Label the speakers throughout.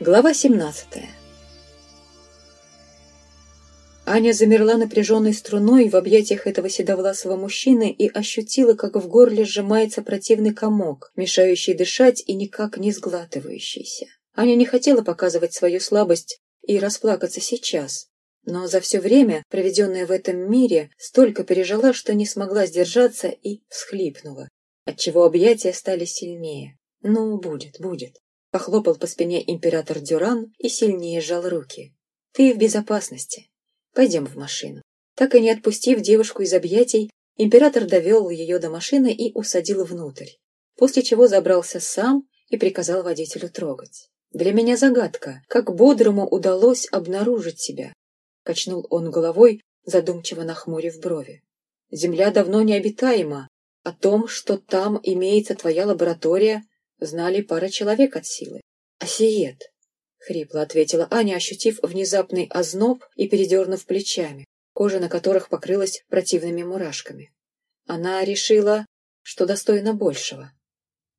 Speaker 1: Глава 17 Аня замерла напряженной струной в объятиях этого седовласого мужчины и ощутила, как в горле сжимается противный комок, мешающий дышать и никак не сглатывающийся. Аня не хотела показывать свою слабость и расплакаться сейчас, но за все время, проведенное в этом мире, столько пережила, что не смогла сдержаться и всхлипнула, отчего объятия стали сильнее. «Ну, будет, будет». Похлопал по спине император Дюран и сильнее сжал руки. «Ты в безопасности. Пойдем в машину». Так и не отпустив девушку из объятий, император довел ее до машины и усадил внутрь, после чего забрался сам и приказал водителю трогать. «Для меня загадка, как бодрому удалось обнаружить себя», — качнул он головой, задумчиво нахмурив брови. «Земля давно необитаема. О том, что там имеется твоя лаборатория, знали пара человек от силы. «Осиет», — хрипло ответила Аня, ощутив внезапный озноб и передернув плечами, кожа на которых покрылась противными мурашками. Она решила, что достойна большего.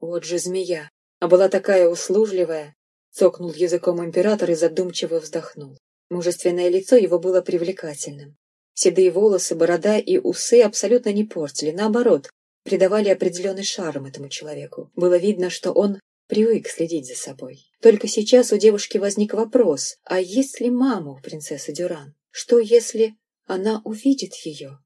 Speaker 1: Вот же змея, а была такая услужливая, цокнул языком император и задумчиво вздохнул. Мужественное лицо его было привлекательным. Седые волосы, борода и усы абсолютно не портили, наоборот, придавали определенный шарм этому человеку. Было видно, что он привык следить за собой. Только сейчас у девушки возник вопрос, а есть ли мама у принцессы Дюран? Что, если она увидит ее?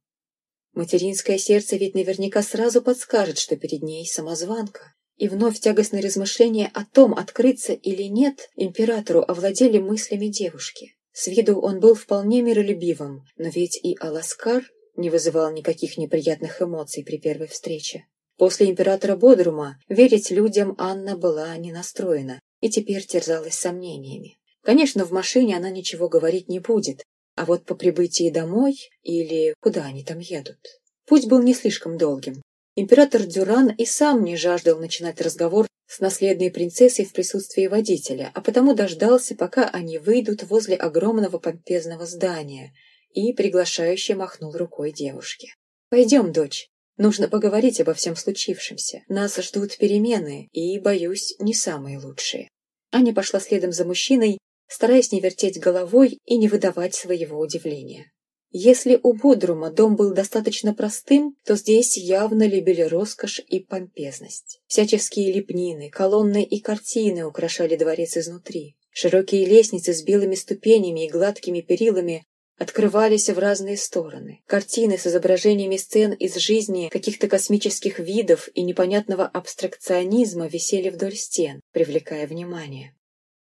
Speaker 1: Материнское сердце ведь наверняка сразу подскажет, что перед ней самозванка. И вновь тягостные размышления о том, открыться или нет, императору овладели мыслями девушки. С виду он был вполне миролюбивым, но ведь и Аласкар не вызывал никаких неприятных эмоций при первой встрече. После императора Бодрума верить людям Анна была не настроена и теперь терзалась сомнениями. Конечно, в машине она ничего говорить не будет, а вот по прибытии домой или куда они там едут. Путь был не слишком долгим. Император Дюран и сам не жаждал начинать разговор с наследной принцессой в присутствии водителя, а потому дождался, пока они выйдут возле огромного помпезного здания, и приглашающе махнул рукой девушке. «Пойдем, дочь. Нужно поговорить обо всем случившемся. Нас ждут перемены, и, боюсь, не самые лучшие». Аня пошла следом за мужчиной, стараясь не вертеть головой и не выдавать своего удивления. Если у Бодрума дом был достаточно простым, то здесь явно любили роскошь и помпезность. Всяческие лепнины, колонны и картины украшали дворец изнутри. Широкие лестницы с белыми ступенями и гладкими перилами открывались в разные стороны. Картины с изображениями сцен из жизни каких-то космических видов и непонятного абстракционизма висели вдоль стен, привлекая внимание.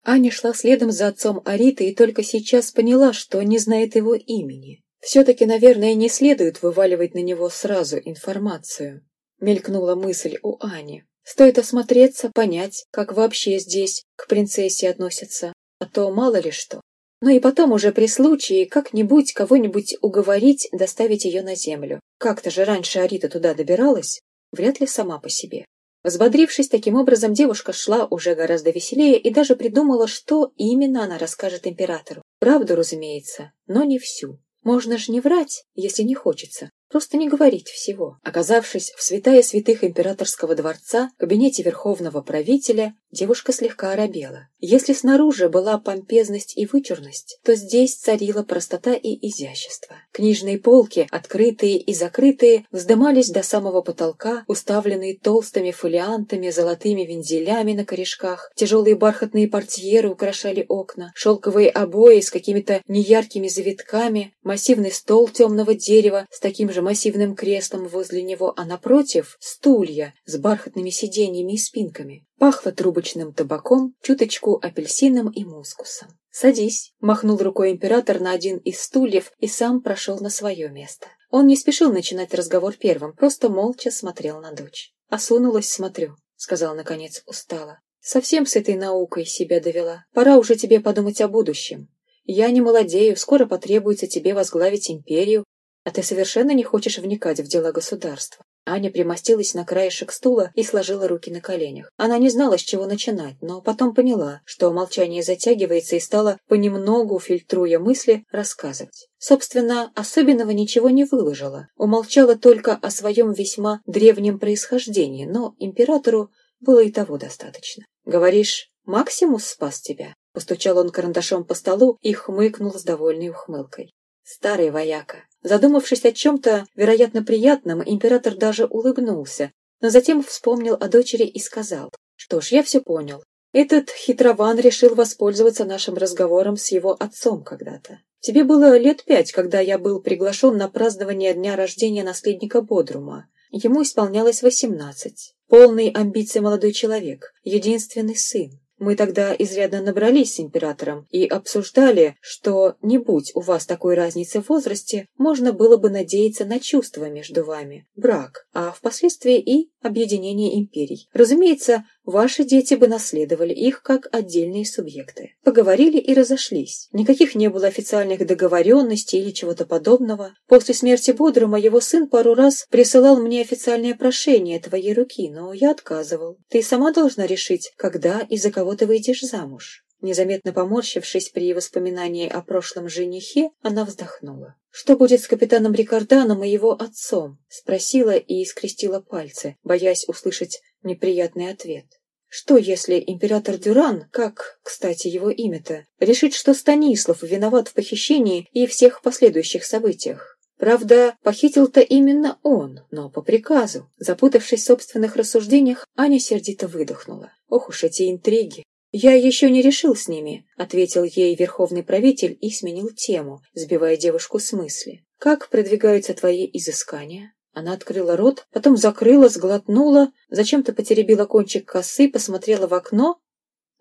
Speaker 1: Аня шла следом за отцом Ариты и только сейчас поняла, что не знает его имени. Все-таки, наверное, не следует вываливать на него сразу информацию. Мелькнула мысль у Ани. Стоит осмотреться, понять, как вообще здесь к принцессе относятся, а то мало ли что. Но и потом уже при случае как-нибудь кого-нибудь уговорить доставить ее на землю. Как-то же раньше Арита туда добиралась, вряд ли сама по себе. Взбодрившись таким образом, девушка шла уже гораздо веселее и даже придумала, что именно она расскажет императору. Правду, разумеется, но не всю. Можно же не врать, если не хочется. Просто не говорить всего. Оказавшись в святая святых императорского дворца, кабинете верховного правителя, девушка слегка оробела. Если снаружи была помпезность и вычурность, то здесь царила простота и изящество. Книжные полки, открытые и закрытые, вздымались до самого потолка, уставленные толстыми фолиантами, золотыми вензелями на корешках, тяжелые бархатные портьеры украшали окна, шелковые обои с какими-то неяркими завитками, массивный стол темного дерева с таким же массивным креслом возле него, а напротив — стулья с бархатными сиденьями и спинками. Пахло трубочным табаком, чуточку апельсином и мускусом. «Садись», — махнул рукой император на один из стульев и сам прошел на свое место. Он не спешил начинать разговор первым, просто молча смотрел на дочь. «Осунулась, смотрю», — сказал наконец устало. «Совсем с этой наукой себя довела. Пора уже тебе подумать о будущем. Я не молодею, скоро потребуется тебе возглавить империю, а ты совершенно не хочешь вникать в дела государства. Аня примостилась на краешек стула и сложила руки на коленях. Она не знала, с чего начинать, но потом поняла, что молчание затягивается и стала, понемногу фильтруя мысли, рассказывать. Собственно, особенного ничего не выложила. Умолчала только о своем весьма древнем происхождении, но императору было и того достаточно. «Говоришь, Максимус спас тебя?» Постучал он карандашом по столу и хмыкнул с довольной ухмылкой. Старый вояка. Задумавшись о чем-то, вероятно, приятном, император даже улыбнулся, но затем вспомнил о дочери и сказал, «Что ж, я все понял. Этот хитрован решил воспользоваться нашим разговором с его отцом когда-то. Тебе было лет пять, когда я был приглашен на празднование дня рождения наследника Бодрума. Ему исполнялось восемнадцать. Полный амбиций молодой человек, единственный сын. Мы тогда изрядно набрались с императором и обсуждали, что, не будь у вас такой разницы в возрасте, можно было бы надеяться на чувства между вами, брак, а впоследствии и объединение империй. Разумеется, ваши дети бы наследовали их как отдельные субъекты. Поговорили и разошлись. Никаких не было официальных договоренностей или чего-то подобного. После смерти Бодрума его сын пару раз присылал мне официальное прошение твоей руки, но я отказывал. Ты сама должна решить, когда и за кого ты выйдешь замуж. Незаметно поморщившись при воспоминании о прошлом женихе, она вздохнула. «Что будет с капитаном Рикарданом и его отцом?» — спросила и скрестила пальцы, боясь услышать неприятный ответ. Что, если император Дюран, как, кстати, его имя-то, решит, что Станислав виноват в похищении и всех последующих событиях? Правда, похитил-то именно он, но по приказу. Запутавшись в собственных рассуждениях, Аня сердито выдохнула. Ох уж эти интриги! «Я еще не решил с ними», — ответил ей верховный правитель и сменил тему, сбивая девушку с мысли. «Как продвигаются твои изыскания?» Она открыла рот, потом закрыла, сглотнула, зачем-то потеребила кончик косы, посмотрела в окно,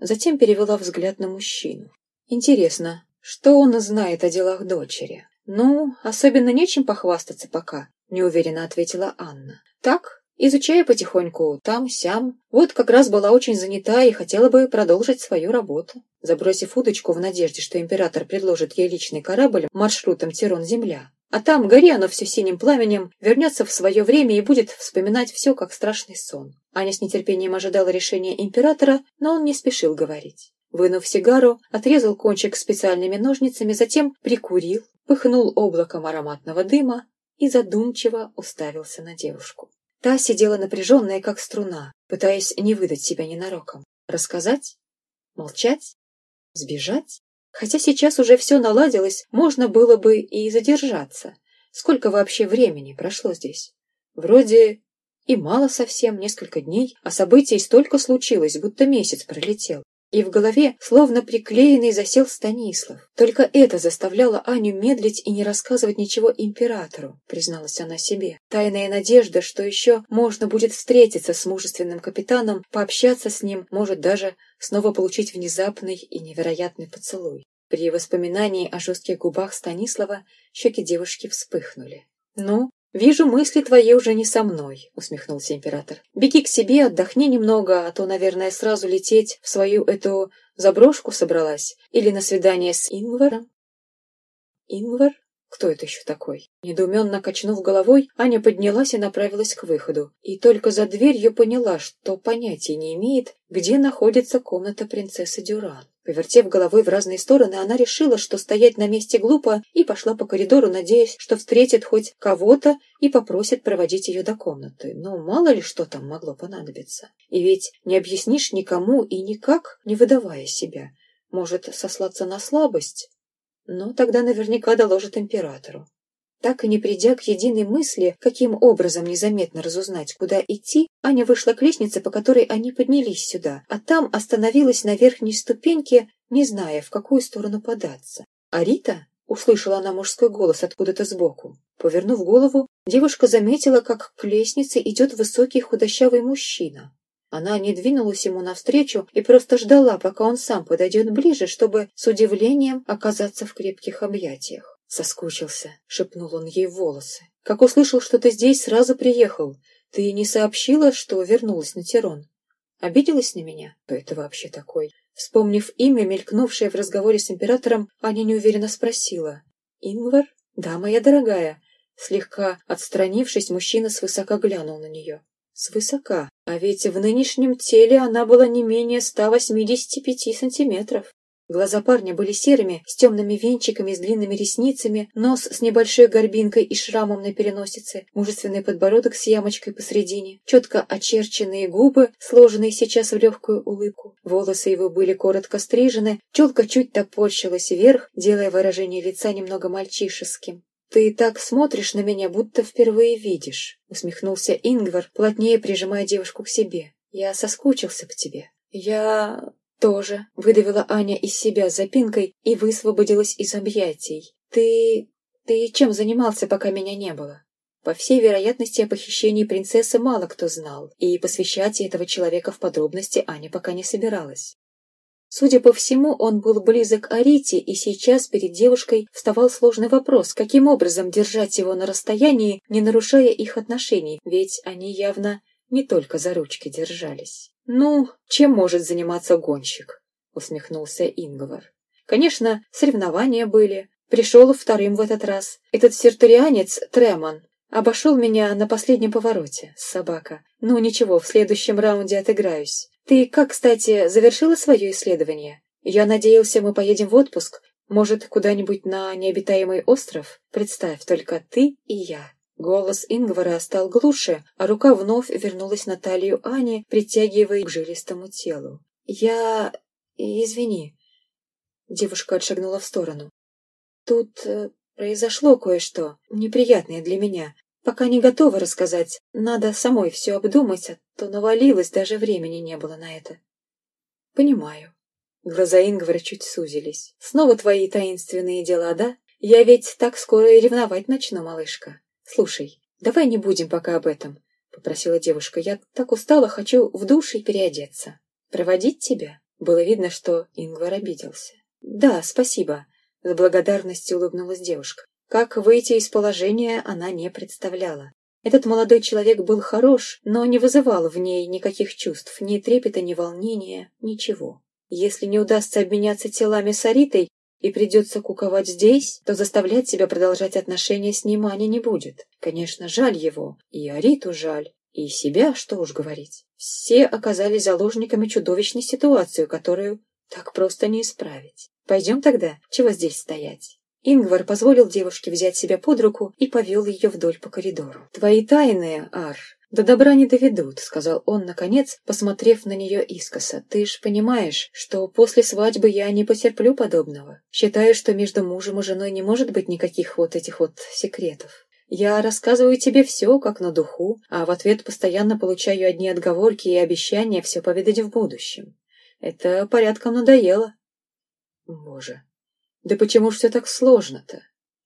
Speaker 1: затем перевела взгляд на мужчину. «Интересно, что он знает о делах дочери?» «Ну, особенно нечем похвастаться пока», — неуверенно ответила Анна. «Так, изучая потихоньку там-сям. Вот как раз была очень занята и хотела бы продолжить свою работу. Забросив удочку в надежде, что император предложит ей личный корабль маршрутом Тирон-Земля. А там, гори оно все синим пламенем, вернется в свое время и будет вспоминать все, как страшный сон. Аня с нетерпением ожидала решения императора, но он не спешил говорить. Вынув сигару, отрезал кончик специальными ножницами, затем прикурил, пыхнул облаком ароматного дыма и задумчиво уставился на девушку. Та сидела напряженная, как струна, пытаясь не выдать себя ненароком. Рассказать? Молчать? Сбежать? Хотя сейчас уже все наладилось, можно было бы и задержаться. Сколько вообще времени прошло здесь? Вроде и мало совсем, несколько дней, а событий столько случилось, будто месяц пролетел. И в голове, словно приклеенный, засел Станислав. Только это заставляло Аню медлить и не рассказывать ничего императору, призналась она себе. Тайная надежда, что еще можно будет встретиться с мужественным капитаном, пообщаться с ним, может даже снова получить внезапный и невероятный поцелуй. При воспоминании о жестких губах Станислава щеки девушки вспыхнули. «Ну, «Вижу, мысли твои уже не со мной», — усмехнулся император. «Беги к себе, отдохни немного, а то, наверное, сразу лететь в свою эту заброшку собралась. Или на свидание с Ингваром». «Ингвар? Кто это еще такой?» Недоуменно качнув головой, Аня поднялась и направилась к выходу. И только за дверью поняла, что понятия не имеет, где находится комната принцессы Дюран. Повертев головой в разные стороны, она решила, что стоять на месте глупо, и пошла по коридору, надеясь, что встретит хоть кого-то и попросит проводить ее до комнаты. Но мало ли что там могло понадобиться. И ведь не объяснишь никому и никак, не выдавая себя. Может, сослаться на слабость? Но тогда наверняка доложит императору. Так и не придя к единой мысли, каким образом незаметно разузнать, куда идти, Аня вышла к лестнице, по которой они поднялись сюда, а там остановилась на верхней ступеньке, не зная, в какую сторону податься. «А Рита?» — услышала она мужской голос откуда-то сбоку. Повернув голову, девушка заметила, как к лестнице идет высокий худощавый мужчина. Она не двинулась ему навстречу и просто ждала, пока он сам подойдет ближе, чтобы с удивлением оказаться в крепких объятиях. Соскучился, шепнул он ей волосы. Как услышал, что ты здесь, сразу приехал. Ты не сообщила, что вернулась на Тирон? Обиделась на меня? Кто это вообще такой? Вспомнив имя, мелькнувшее в разговоре с императором, Аня неуверенно спросила. «Ингвар? Да, моя дорогая». Слегка отстранившись, мужчина свысока глянул на нее. Свысока, а ведь в нынешнем теле она была не менее 185 сантиметров. Глаза парня были серыми, с темными венчиками, с длинными ресницами, нос с небольшой горбинкой и шрамом на переносице, мужественный подбородок с ямочкой посредине, четко очерченные губы, сложенные сейчас в легкую улыбку. Волосы его были коротко стрижены, челка чуть топорщилась вверх, делая выражение лица немного мальчишеским. «Ты так смотришь на меня, будто впервые видишь», — усмехнулся Ингвар, плотнее прижимая девушку к себе. «Я соскучился по тебе». «Я...» «Тоже», — выдавила Аня из себя запинкой и высвободилась из объятий. «Ты... ты чем занимался, пока меня не было?» По всей вероятности, о похищении принцессы мало кто знал, и посвящать этого человека в подробности Аня пока не собиралась. Судя по всему, он был близок к Арите, и сейчас перед девушкой вставал сложный вопрос, каким образом держать его на расстоянии, не нарушая их отношений, ведь они явно не только за ручки держались. «Ну, чем может заниматься гонщик?» — усмехнулся Ингвар. «Конечно, соревнования были. Пришел вторым в этот раз. Этот серторианец, Тремон, обошел меня на последнем повороте, собака. Ну, ничего, в следующем раунде отыграюсь. Ты как, кстати, завершила свое исследование? Я надеялся, мы поедем в отпуск. Может, куда-нибудь на необитаемый остров? Представь, только ты и я. Голос Ингвара стал глуше, а рука вновь вернулась на талию Ани, притягивая к жилистому телу. «Я... извини». Девушка отшагнула в сторону. «Тут э, произошло кое-что, неприятное для меня. Пока не готова рассказать. Надо самой все обдумать, а то навалилось, даже времени не было на это». «Понимаю». Глаза Ингвара чуть сузились. «Снова твои таинственные дела, да? Я ведь так скоро и ревновать начну, малышка». «Слушай, давай не будем пока об этом», — попросила девушка. «Я так устала, хочу в душ и переодеться». «Проводить тебя?» Было видно, что Ингвар обиделся. «Да, спасибо», — с благодарностью улыбнулась девушка. Как выйти из положения, она не представляла. Этот молодой человек был хорош, но не вызывал в ней никаких чувств, ни трепета, ни волнения, ничего. Если не удастся обменяться телами с Аритой, и придется куковать здесь, то заставлять себя продолжать отношения с ним Аня не будет. Конечно, жаль его, и Ариту жаль, и себя, что уж говорить. Все оказались заложниками чудовищной ситуации, которую так просто не исправить. Пойдем тогда, чего здесь стоять? Ингвар позволил девушке взять себя под руку и повел ее вдоль по коридору. «Твои тайны, Ар, «До добра не доведут», — сказал он, наконец, посмотрев на нее искоса. «Ты ж понимаешь, что после свадьбы я не потерплю подобного. Считаю, что между мужем и женой не может быть никаких вот этих вот секретов. Я рассказываю тебе все, как на духу, а в ответ постоянно получаю одни отговорки и обещания все поведать в будущем. Это порядком надоело». «Боже, да почему ж все так сложно-то?»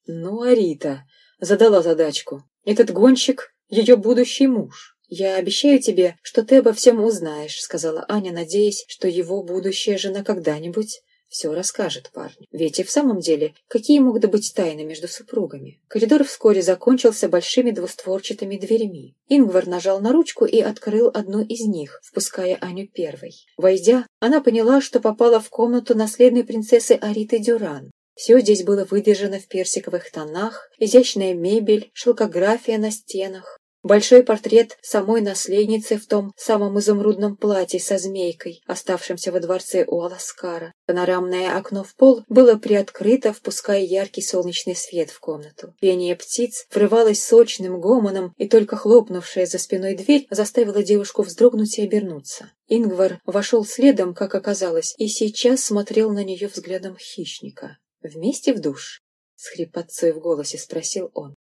Speaker 1: «Ну, Арита задала задачку. Этот гонщик ее будущий муж. «Я обещаю тебе, что ты обо всем узнаешь», — сказала Аня, надеясь, что его будущая жена когда-нибудь все расскажет парню. Ведь и в самом деле, какие могут быть тайны между супругами? Коридор вскоре закончился большими двустворчатыми дверями. Ингвар нажал на ручку и открыл одну из них, впуская Аню первой. Войдя, она поняла, что попала в комнату наследной принцессы Ариты Дюран. Все здесь было выдержано в персиковых тонах, изящная мебель, шелкография на стенах. Большой портрет самой наследницы в том самом изумрудном платье со змейкой, оставшемся во дворце у Аласкара. Панорамное окно в пол было приоткрыто, впуская яркий солнечный свет в комнату. Пение птиц врывалось сочным гомоном, и только хлопнувшая за спиной дверь заставила девушку вздрогнуть и обернуться. Ингвар вошел следом, как оказалось, и сейчас смотрел на нее взглядом хищника. «Вместе в душ?» — с хрипотцой в голосе спросил он.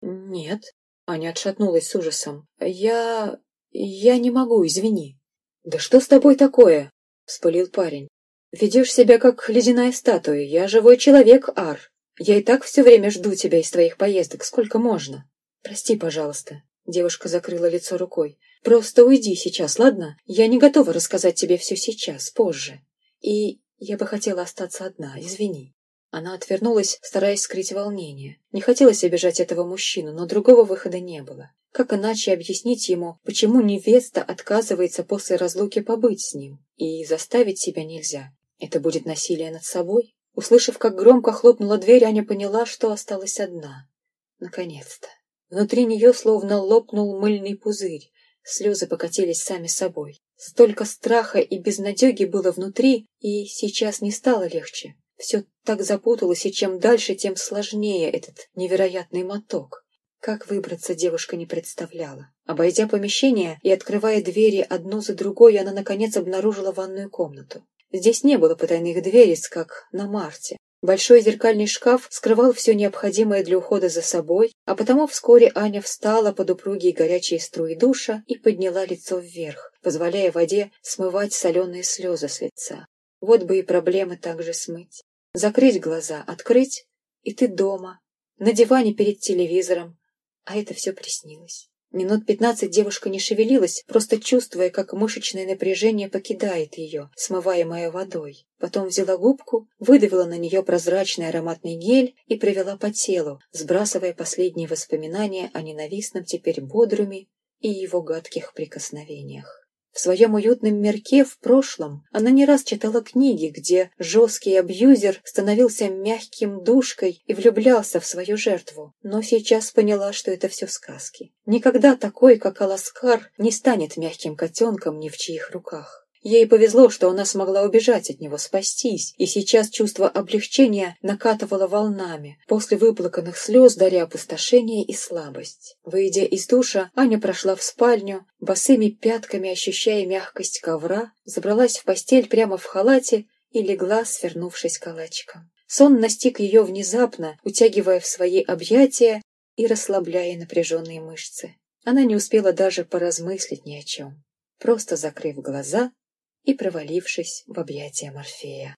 Speaker 1: «Нет». Аня отшатнулась с ужасом. «Я... я не могу, извини». «Да что с тобой такое?» — вспылил парень. «Ведешь себя как ледяная статуя. Я живой человек, Ар. Я и так все время жду тебя из твоих поездок. Сколько можно?» «Прости, пожалуйста». Девушка закрыла лицо рукой. «Просто уйди сейчас, ладно? Я не готова рассказать тебе все сейчас, позже. И я бы хотела остаться одна, извини». Она отвернулась, стараясь скрыть волнение. Не хотелось обижать этого мужчину, но другого выхода не было. Как иначе объяснить ему, почему невеста отказывается после разлуки побыть с ним? И заставить себя нельзя. Это будет насилие над собой? Услышав, как громко хлопнула дверь, Аня поняла, что осталась одна. Наконец-то. Внутри нее словно лопнул мыльный пузырь. Слезы покатились сами собой. Столько страха и безнадеги было внутри, и сейчас не стало легче. Все так запуталось, и чем дальше, тем сложнее этот невероятный моток. Как выбраться девушка не представляла. Обойдя помещение и открывая двери одну за другой, она, наконец, обнаружила ванную комнату. Здесь не было потайных дверец, как на Марте. Большой зеркальный шкаф скрывал все необходимое для ухода за собой, а потому вскоре Аня встала под упругие горячие струи душа и подняла лицо вверх, позволяя воде смывать соленые слезы с лица. Вот бы и проблемы также смыть. Закрыть глаза, открыть, и ты дома, на диване перед телевизором, а это все приснилось. Минут пятнадцать девушка не шевелилась, просто чувствуя, как мышечное напряжение покидает ее, смываемое водой. Потом взяла губку, выдавила на нее прозрачный ароматный гель и провела по телу, сбрасывая последние воспоминания о ненавистном теперь бодруме и его гадких прикосновениях. В своем уютном мирке в прошлом она не раз читала книги, где жесткий абьюзер становился мягким душкой и влюблялся в свою жертву. Но сейчас поняла, что это все сказки. Никогда такой, как Аласкар, не станет мягким котенком ни в чьих руках. Ей повезло, что она смогла убежать от него, спастись, и сейчас чувство облегчения накатывало волнами, после выплаканных слез даря опустошение и слабость. Выйдя из душа, Аня прошла в спальню, босыми пятками ощущая мягкость ковра, забралась в постель прямо в халате и легла, свернувшись калачиком. Сон настиг ее внезапно, утягивая в свои объятия и расслабляя напряженные мышцы. Она не успела даже поразмыслить ни о чем. Просто закрыв глаза, и провалившись в объятия Морфея.